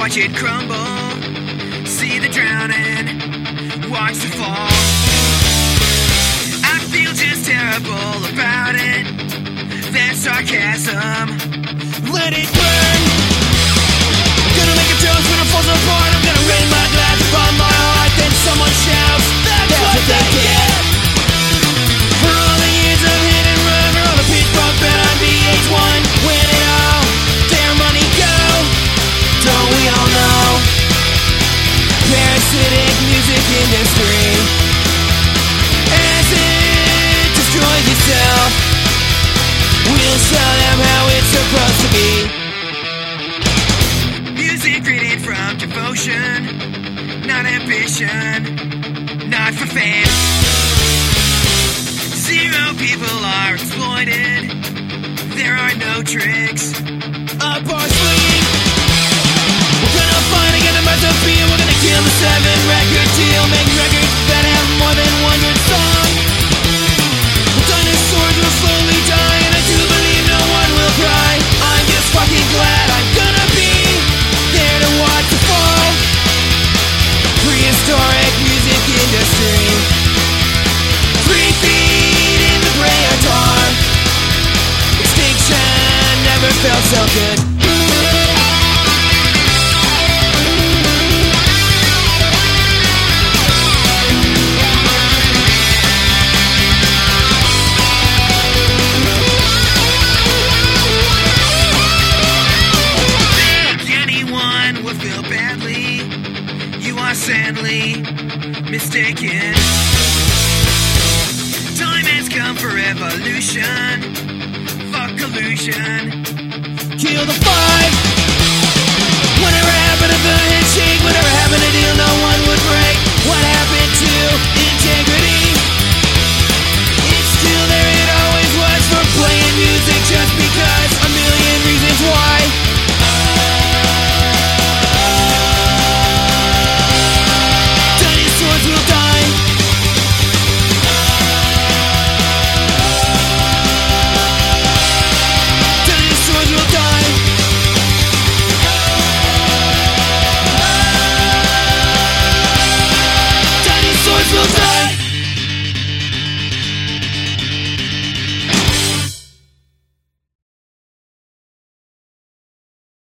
watch it crumble. See the drowning, watch the fall. I feel just terrible about it. That sarcasm, let it burn. Gonna make a toast when it falls apart. I'm gonna Parasitic music industry, as it destroys itself, we'll show them how it's supposed to be. Music written from devotion, not ambition, not for fans. Zero people are exploited. There are no tricks up our sleeve. Never felt so good. Anyone would feel badly. You are sadly mistaken. Time has come for evolution. Fuck collusion. Kill the five. Angels